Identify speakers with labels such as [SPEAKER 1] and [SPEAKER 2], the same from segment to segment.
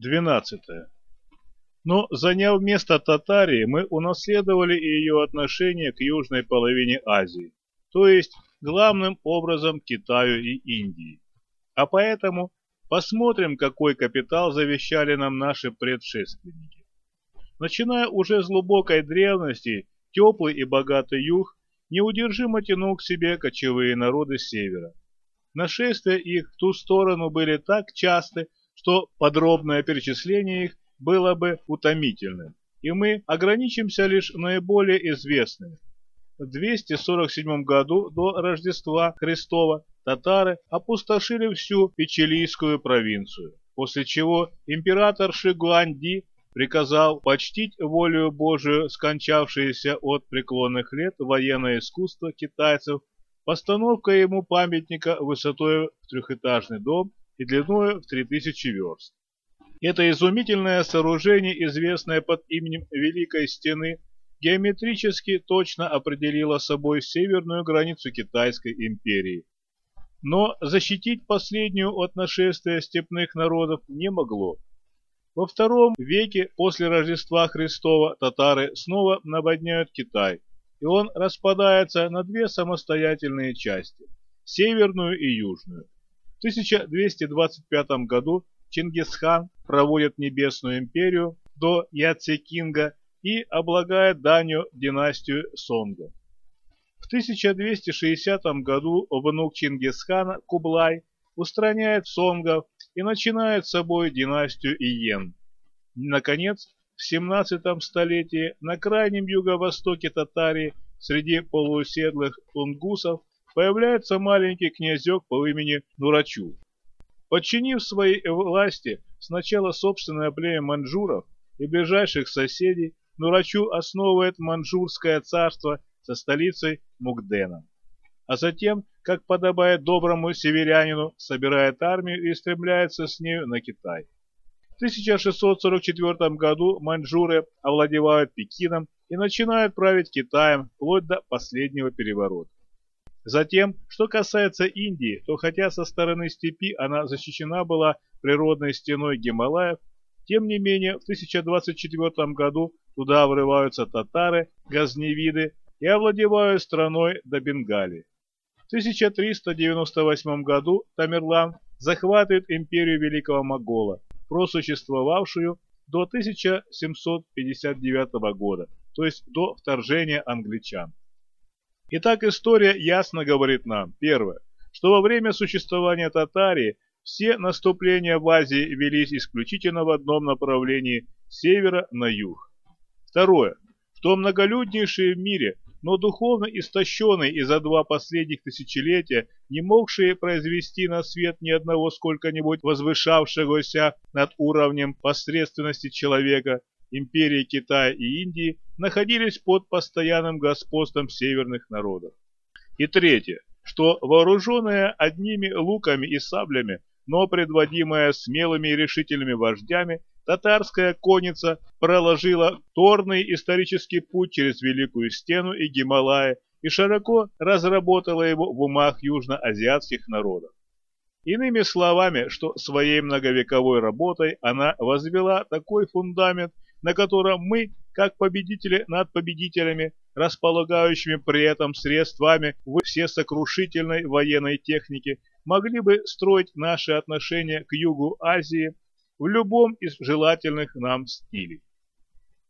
[SPEAKER 1] 12. Но заняв место Татарии, мы унаследовали и ее отношение к южной половине Азии, то есть главным образом Китаю и Индии. А поэтому посмотрим, какой капитал завещали нам наши предшественники. Начиная уже с глубокой древности, теплый и богатый юг неудержимо тянул к себе кочевые народы севера. Нашествия их в ту сторону были так часты, что подробное перечисление их было бы утомительным, и мы ограничимся лишь наиболее известными. В 247 году до Рождества Христова татары опустошили всю Печилийскую провинцию, после чего император Шигуанди приказал почтить волю Божию скончавшееся от преклонных лет военное искусство китайцев постановкой ему памятника высотой в трехэтажный дом и длиной в 3000 верст. Это изумительное сооружение, известное под именем Великой Стены, геометрически точно определило собой северную границу Китайской империи. Но защитить последнюю от нашествия степных народов не могло. Во втором веке после Рождества Христова татары снова наводняют Китай, и он распадается на две самостоятельные части – северную и южную. В 1225 году Чингисхан проводит Небесную империю до Яцекинга и облагает данью династию Сонга. В 1260 году внук Чингисхана Кублай устраняет сонгов и начинает собой династию Иен. Наконец, в 17 столетии на крайнем юго-востоке Татарии среди полуседлых тунгусов появляется маленький князек по имени Нурачу. Подчинив своей власти сначала собственное племя маньчжуров и ближайших соседей, Нурачу основывает маньчжурское царство со столицей Мукденом. А затем, как подобает доброму северянину, собирает армию и стремляется с нею на Китай. В 1644 году маньчжуры овладевают Пекином и начинают править Китаем вплоть до последнего переворота. Затем, что касается Индии, то хотя со стороны степи она защищена была природной стеной Гималаев, тем не менее в 1024 году туда врываются татары, газневиды и овладевают страной до Бенгалии. В 1398 году Тамерлан захватывает империю Великого Могола, просуществовавшую до 1759 года, то есть до вторжения англичан. Итак, история ясно говорит нам, первое, что во время существования Татарии все наступления в Азии велись исключительно в одном направлении – севера на юг. Второе, что многолюднейшие в мире, но духовно истощенные и за два последних тысячелетия, не могшие произвести на свет ни одного сколько-нибудь возвышавшегося над уровнем посредственности человека, империи Китая и Индии находились под постоянным господством северных народов. И третье, что вооруженная одними луками и саблями, но предводимая смелыми и решительными вождями, татарская конница проложила торный исторический путь через Великую Стену и Гималаи и широко разработала его в умах южноазиатских народов. Иными словами, что своей многовековой работой она возвела такой фундамент, на котором мы, как победители над победителями, располагающими при этом средствами в всесокрушительной военной технике, могли бы строить наши отношения к югу Азии в любом из желательных нам стилей.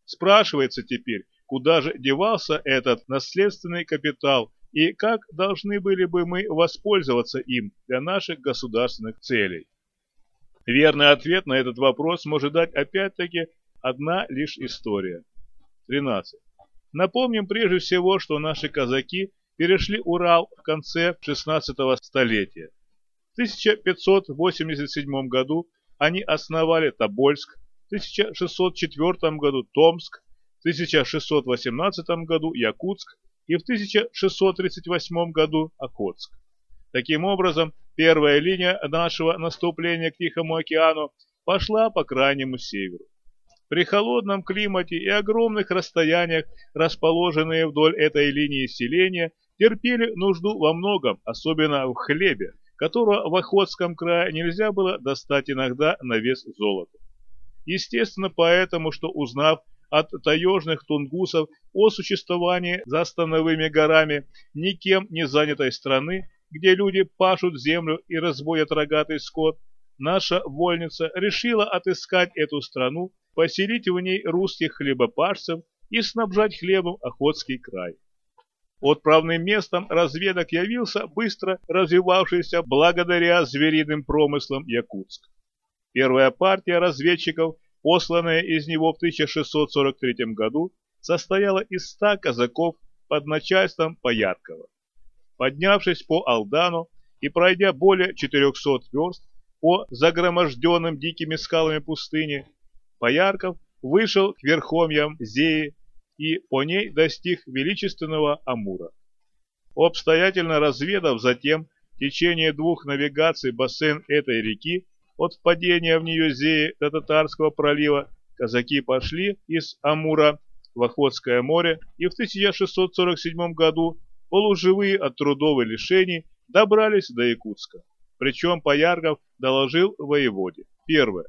[SPEAKER 1] Спрашивается теперь, куда же девался этот наследственный капитал и как должны были бы мы воспользоваться им для наших государственных целей. Верный ответ на этот вопрос может дать опять-таки одна лишь история. 13. Напомним прежде всего, что наши казаки перешли Урал в конце 16 столетия. В 1587 году они основали Тобольск, в 1604 году Томск, в 1618 году Якутск и в 1638 году Окотск. Таким образом, первая линия нашего наступления к Тихому океану пошла по крайнему северу. При холодном климате и огромных расстояниях, расположенные вдоль этой линии селения, терпели нужду во многом, особенно в хлебе, которого в Охотском крае нельзя было достать иногда на вес золота. Естественно, поэтому, что узнав от таежных тунгусов о существовании за становыми горами никем не занятой страны, где люди пашут землю и разводят рогатый скот, наша вольница решила отыскать эту страну, поселить в ней русских хлебопашцев и снабжать хлебом Охотский край. Отправным местом разведок явился быстро развивавшийся благодаря звериным промыслам Якутск. Первая партия разведчиков, посланная из него в 1643 году, состояла из ста казаков под начальством Пояркова. Поднявшись по Алдану и пройдя более 400 верст по загроможденным дикими скалами пустыни, Поярков вышел к верхомьям Зеи и по ней достиг величественного Амура. Обстоятельно разведав затем течение двух навигаций бассейн этой реки, от впадения в нее Зеи до Татарского пролива, казаки пошли из Амура в Охотское море и в 1647 году, полуживые от трудов и лишений, добрались до Якутска. Причем Поярков доложил воеводе. Первое,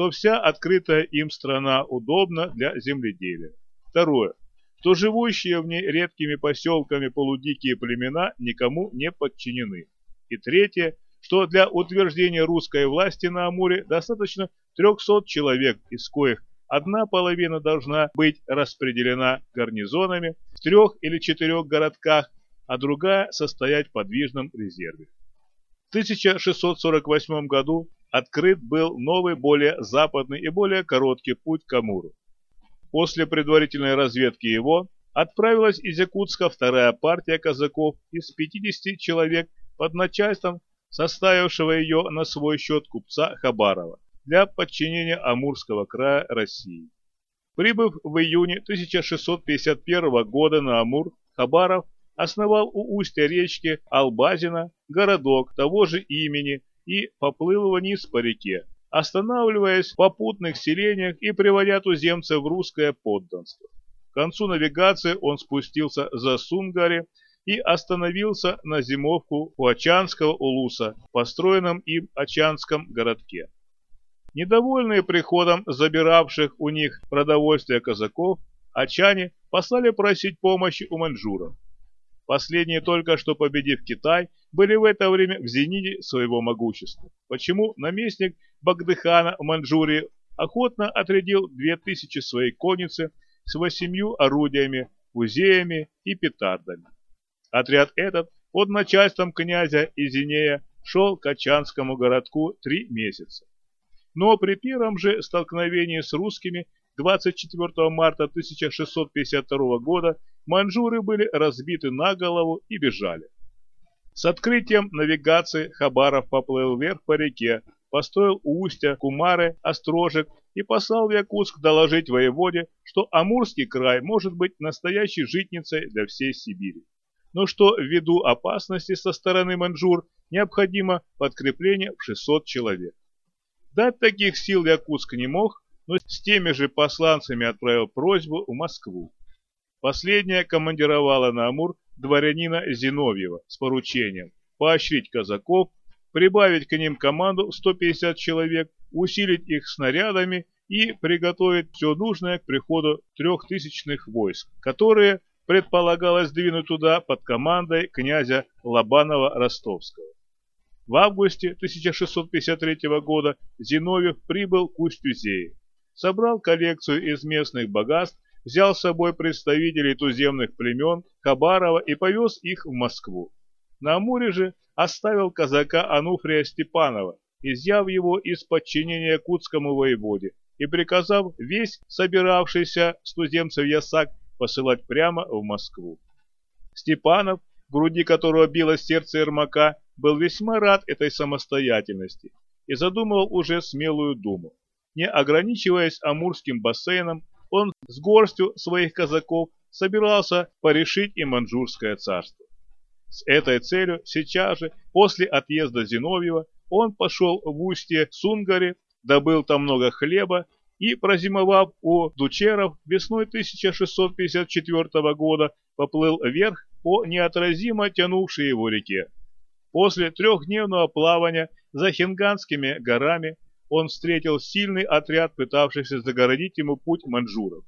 [SPEAKER 1] что вся открытая им страна удобна для земледелия. Второе, что живущие в ней редкими поселками полудикие племена никому не подчинены. И третье, что для утверждения русской власти на Амуре достаточно 300 человек, из коих одна половина должна быть распределена гарнизонами в трех или четырех городках, а другая состоять в подвижном резерве. В 1648 году открыт был новый, более западный и более короткий путь к Амуру. После предварительной разведки его отправилась из Якутска вторая партия казаков из 50 человек под начальством составившего ее на свой счет купца Хабарова для подчинения Амурского края России. Прибыв в июне 1651 года на Амур, Хабаров основал у устья речки Албазина городок того же имени и поплыл вниз по реке, останавливаясь в попутных селениях и приводя туземцев в русское подданство. К концу навигации он спустился за Сунгари и остановился на зимовку у Ачанского улуса, построенном им Ачанском городке. Недовольные приходом забиравших у них продовольствие казаков, Ачане послали просить помощи у маньчжуров. Последние только что победив Китай, были в это время в зените своего могущества. Почему наместник Багдыхана в Маньчжурии охотно отрядил две тысячи своей конницы с восемью орудиями, музеями и петардами. Отряд этот под начальством князя Изинея шел к Ачанскому городку три месяца. Но при первом же столкновении с русскими 24 марта 1652 года манжуры были разбиты на голову и бежали. С открытием навигации Хабаров поплыл вверх по реке, построил у устья Кумары острожек и послал в Якутск доложить воеводе, что Амурский край может быть настоящей житницей для всей Сибири но что ввиду опасности со стороны маньчжур необходимо подкрепление в 600 человек. Дать таких сил Якутск не мог, но с теми же посланцами отправил просьбу в Москву. Последняя командировала на Амур дворянина Зиновьева с поручением поощрить казаков, прибавить к ним команду в 150 человек, усилить их снарядами и приготовить все нужное к приходу трехтысячных войск, которые предполагалось двинуть туда под командой князя Лобанова-Ростовского. В августе 1653 года Зиновьев прибыл к Устью-Зеи, собрал коллекцию из местных богатств, взял с собой представителей туземных племен Хабарова и повез их в Москву. На Амуре же оставил казака Ануфрия Степанова, изъяв его из подчинения Кутскому воеводе и приказав весь собиравшийся с туземцев ясак посылать прямо в Москву. Степанов, в груди которого било сердце Ермака, был весьма рад этой самостоятельности и задумывал уже смелую думу. Не ограничиваясь Амурским бассейном, он с горстью своих казаков собирался порешить и Манчжурское царство. С этой целью сейчас же, после отъезда Зиновьева, он пошел в устье Сунгари, добыл там много хлеба и, прозимовав у Дучеров, весной 1654 года поплыл вверх по неотразимо тянувшей его реке. После трехдневного плавания за Хинганскими горами он встретил сильный отряд, пытавшийся загородить ему путь маньчжуров.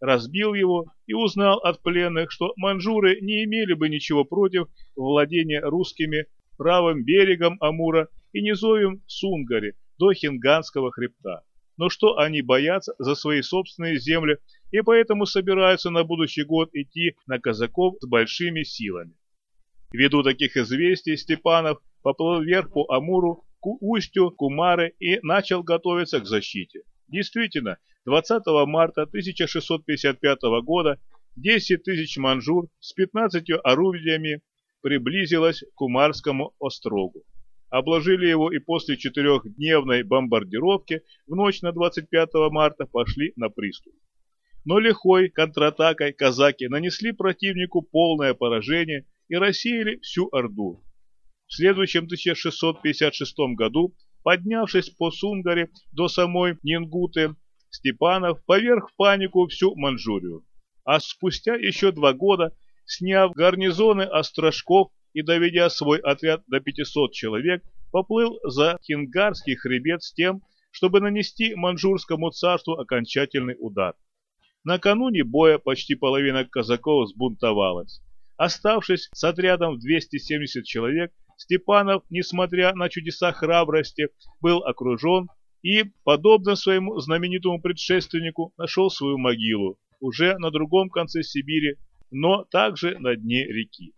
[SPEAKER 1] Разбил его и узнал от пленных, что маньчжуры не имели бы ничего против владения русскими правым берегом Амура и низовьем Сунгари до Хинганского хребта. Но что они боятся за свои собственные земли и поэтому собираются на будущий год идти на казаков с большими силами. Ввиду таких известий Степанов поплыл вверх по Амуру к устью Кумары и начал готовиться к защите. Действительно, 20 марта 1655 года 10 тысяч манжур с 15 орудиями приблизилось к Кумарскому острогу. Обложили его и после четырехдневной бомбардировки в ночь на 25 марта пошли на приступ но лихой контратакой казаки нанесли противнику полное поражение и рассеяли всю Орду. В следующем 1656 году, поднявшись по Сунгаре до самой Нингуты, Степанов поверх в панику всю Манчжурию. А спустя еще два года, сняв гарнизоны Острожков и доведя свой отряд до 500 человек, поплыл за Хингарский хребет с тем, чтобы нанести Манчжурскому царству окончательный удар. Накануне боя почти половина казаков сбунтовалась. Оставшись с отрядом в 270 человек, Степанов, несмотря на чудеса храбрости, был окружен и, подобно своему знаменитому предшественнику, нашел свою могилу, уже на другом конце Сибири, но также на дне реки.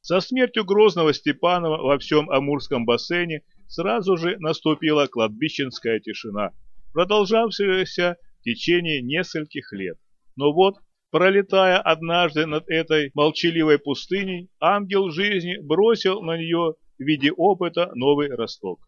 [SPEAKER 1] Со смертью Грозного Степанова во всем Амурском бассейне сразу же наступила кладбищенская тишина, продолжавшаяся в течение нескольких лет. Но вот, пролетая однажды над этой молчаливой пустыней, ангел жизни бросил на нее в виде опыта новый росток.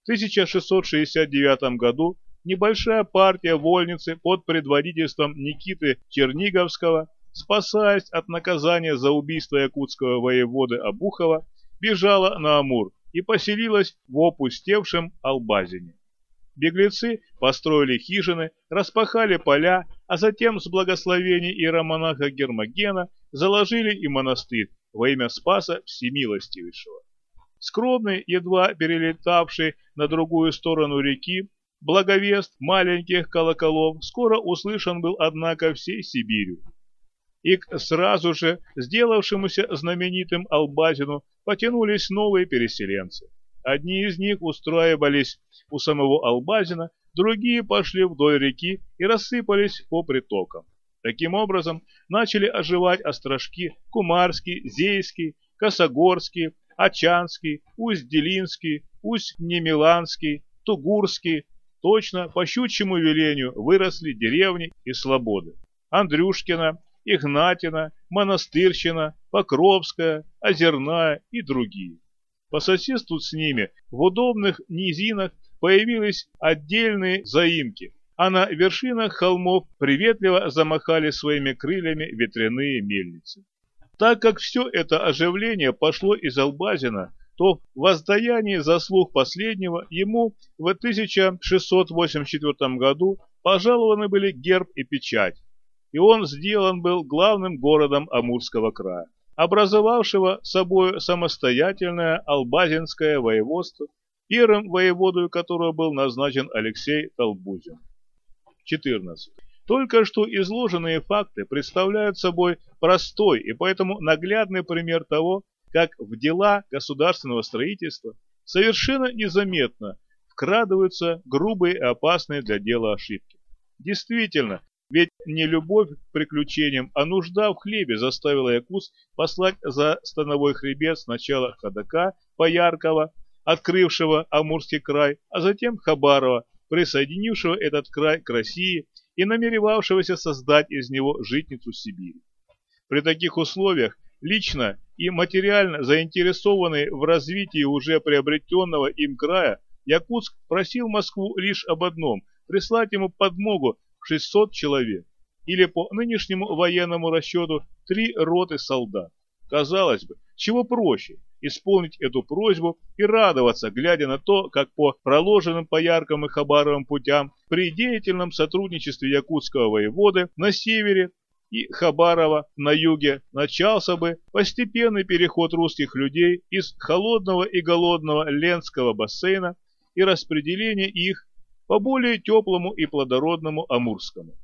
[SPEAKER 1] В 1669 году небольшая партия вольницы под предводительством Никиты Черниговского, спасаясь от наказания за убийство якутского воеводы Абухова, бежала на Амур и поселилась в опустевшем Албазине. Беглецы построили хижины, распахали поля, а затем с благословений иеромонаха Гермогена заложили и монастырь во имя Спаса Всемилостивейшего. Скромный, едва перелетавший на другую сторону реки, благовест маленьких колоколов скоро услышан был, однако, всей Сибирью. И к сразу же сделавшемуся знаменитым Албазину потянулись новые переселенцы. Одни из них устраивались у самого Албазина, другие пошли вдоль реки и рассыпались по притокам. Таким образом, начали оживать острожки Кумарский, Зейский, Косогорский, Ачанский, Усть-Делинский, Усть-Немиланский, Тугурский. Точно по щучьему велению выросли деревни и слободы. Андрюшкина, Игнатина, Монастырщина, Покровская, Озерная и другие. По соседству с ними в удобных низинах появились отдельные заимки, а на вершинах холмов приветливо замахали своими крыльями ветряные мельницы. Так как все это оживление пошло из Албазина, то в воздаянии заслуг последнего ему в 1684 году пожалованы были герб и печать, и он сделан был главным городом Амурского края образовавшего собой самостоятельное Албазинское воеводство, первым воеводою которого был назначен Алексей Толбузин. 14. Только что изложенные факты представляют собой простой и поэтому наглядный пример того, как в дела государственного строительства совершенно незаметно вкрадываются грубые и опасные для дела ошибки. Действительно, ведь не любовь к приключениям, а нужда в хлебе заставила Якутск послать за становой хребет сначала Ходока Пояркова, открывшего Амурский край, а затем Хабарова, присоединившего этот край к России и намеревавшегося создать из него житницу Сибири. При таких условиях лично и материально заинтересованный в развитии уже приобретенного им края, Якутск просил Москву лишь об одном – прислать ему подмогу 600 человек, или по нынешнему военному расчету три роты солдат. Казалось бы, чего проще исполнить эту просьбу и радоваться, глядя на то, как по проложенным по Яркам и Хабаровым путям при деятельном сотрудничестве якутского воеводы на севере и Хабарова на юге начался бы постепенный переход русских людей из холодного и голодного Ленского бассейна и распределение их по более теплому и плодородному Амурскому.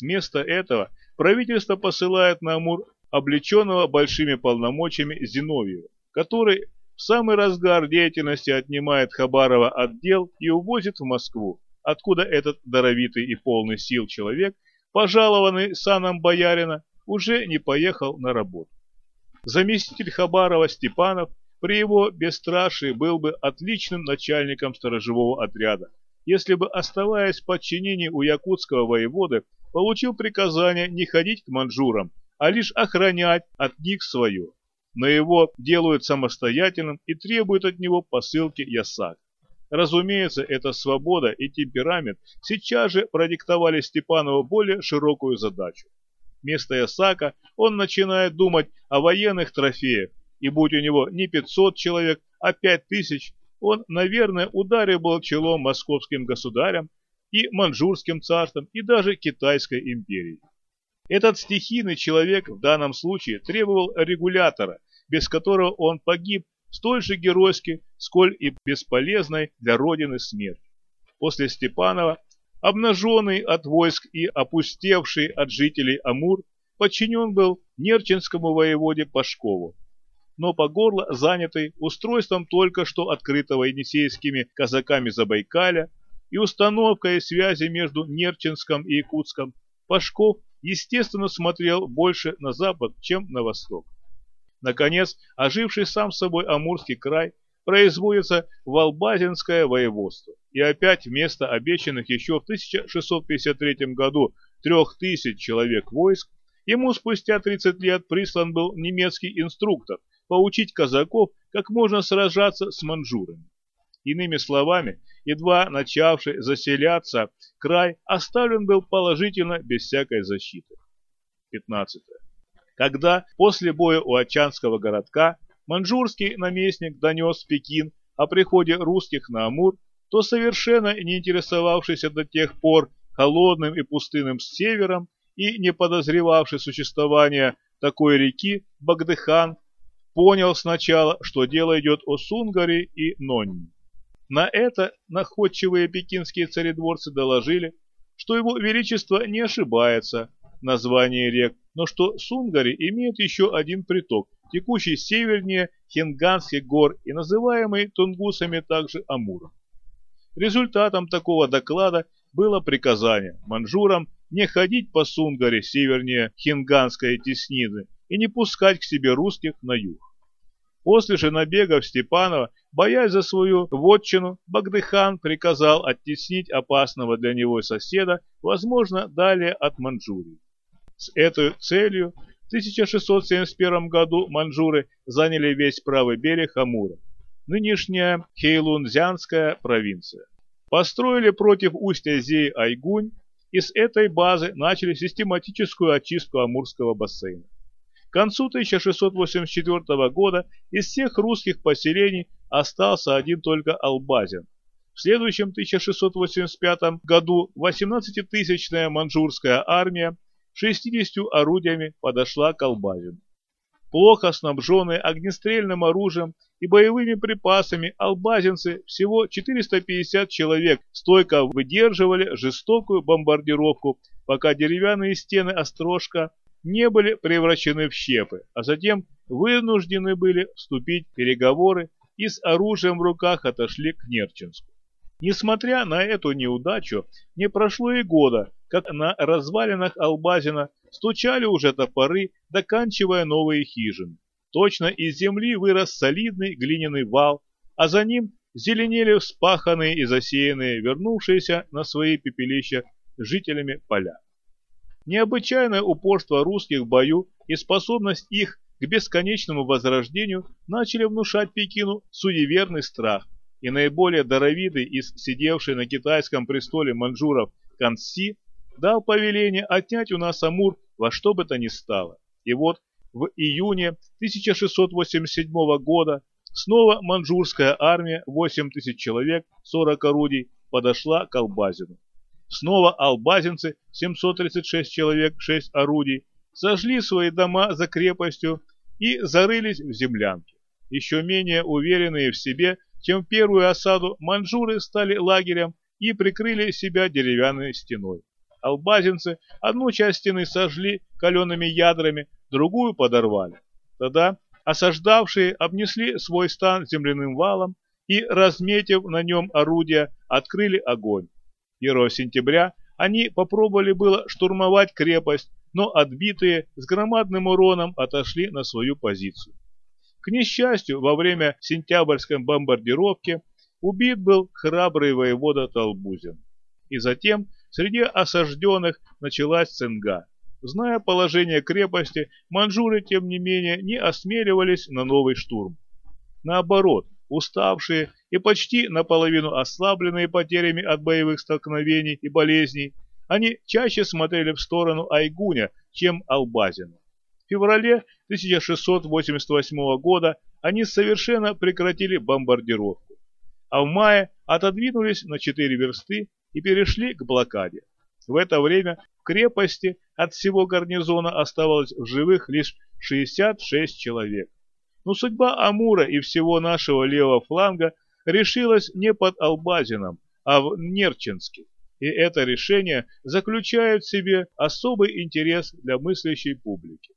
[SPEAKER 1] Вместо этого правительство посылает на Амур облеченного большими полномочиями Зиновьева, который в самый разгар деятельности отнимает Хабарова отдел и увозит в Москву, откуда этот даровитый и полный сил человек, пожалованный саном боярина, уже не поехал на работу. Заместитель Хабарова Степанов при его бесстрашии был бы отличным начальником сторожевого отряда, если бы, оставаясь в подчинении у якутского воеводы, получил приказание не ходить к манжурам, а лишь охранять от них свое. Но его делают самостоятельным и требуют от него посылки ясак. Разумеется, эта свобода и темперамент сейчас же продиктовали Степанову более широкую задачу. Вместо ясака он начинает думать о военных трофеях, и будь у него не 500 человек, а 5000, он, наверное, ударил челом московским государям и манжурским царством, и даже Китайской империей. Этот стихийный человек в данном случае требовал регулятора, без которого он погиб столь же геройски, сколь и бесполезной для Родины смерть. После Степанова, обнаженный от войск и опустевший от жителей Амур, подчинен был Нерчинскому воеводе Пашкову, но по горло занятый устройством только что открытого енисейскими казаками Забайкаля и установкой связи между Нерчинском и Якутском, Пашков, естественно, смотрел больше на запад, чем на восток. Наконец, оживший сам собой Амурский край производится в Албазинское воеводство, и опять вместо обещанных еще в 1653 году трех тысяч человек войск, ему спустя 30 лет прислан был немецкий инструктор, поучить казаков, как можно сражаться с манжурами. Иными словами, едва начавший заселяться, край оставлен был положительно без всякой защиты. 15. Когда после боя у Ачанского городка манжурский наместник донес Пекин о приходе русских на Амур, то совершенно не интересовавшийся до тех пор холодным и пустынным севером и не подозревавший существования такой реки Багдыхан понял сначала, что дело идет о Сунгаре и Нонне. На это находчивые пекинские царедворцы доложили, что его величество не ошибается в названии рек, но что Сунгари имеет еще один приток, текущий севернее Хинганских гор и называемый тунгусами также Амуром. Результатом такого доклада было приказание манжурам не ходить по Сунгаре севернее Хинганской теснины и не пускать к себе русских на юг. После же набегов Степанова, боясь за свою вотчину, Багдыхан приказал оттеснить опасного для него соседа, возможно, далее от Манчжурии. С этой целью в 1671 году манжуры заняли весь правый берег Амура, нынешняя Хейлунзянская провинция. Построили против устья Зеи Айгунь и с этой базы начали систематическую очистку Амурского бассейна. К концу 1684 года из всех русских поселений остался один только Албазин. В следующем 1685 году 18-тысячная манжурская армия 60 орудиями подошла к Албазину. Плохо снабженные огнестрельным оружием и боевыми припасами албазинцы, всего 450 человек, стойко выдерживали жестокую бомбардировку, пока деревянные стены острожка не были превращены в щепы, а затем вынуждены были вступить в переговоры и с оружием в руках отошли к Нерчинску. Несмотря на эту неудачу, не прошло и года, как на развалинах Албазина стучали уже топоры, доканчивая новые хижины. Точно из земли вырос солидный глиняный вал, а за ним зеленели вспаханные и засеянные, вернувшиеся на свои пепелища жителями поля. Необычайное упорство русских в бою и способность их к бесконечному возрождению начали внушать Пекину суеверный страх, и наиболее даровитый из сидевшей на китайском престоле манжуров Канси дал повеление отнять у нас Амур во что бы то ни стало. И вот в июне 1687 года снова манжурская армия, 8 тысяч человек, 40 орудий, подошла к Албазину. Снова албазинцы, 736 человек, 6 орудий, сожгли свои дома за крепостью и зарылись в землянке. Еще менее уверенные в себе, чем первую осаду, манжуры стали лагерем и прикрыли себя деревянной стеной. Албазинцы одну часть стены сожгли калеными ядрами, другую подорвали. Тогда осаждавшие обнесли свой стан земляным валом и, разметив на нем орудия, открыли огонь. 1 сентября они попробовали было штурмовать крепость, но отбитые с громадным уроном отошли на свою позицию. К несчастью, во время сентябрьской бомбардировки убит был храбрый воевода Толбузин. И затем среди осажденных началась цинга. Зная положение крепости, манжуры, тем не менее, не осмеливались на новый штурм. Наоборот, уставшие и почти наполовину ослабленные потерями от боевых столкновений и болезней, они чаще смотрели в сторону Айгуня, чем Албазина. Феврале 1688 года они совершенно прекратили бомбардировку, а в мае отодвинулись на 4 версты и перешли к блокаде. В это время в крепости от всего гарнизона оставалось в живых лишь 66 человек. Но судьба Амура и всего нашего левого фланга решилась не под Албазином, а в Нерчинске. И это решение заключает в себе особый интерес для мыслящей публики.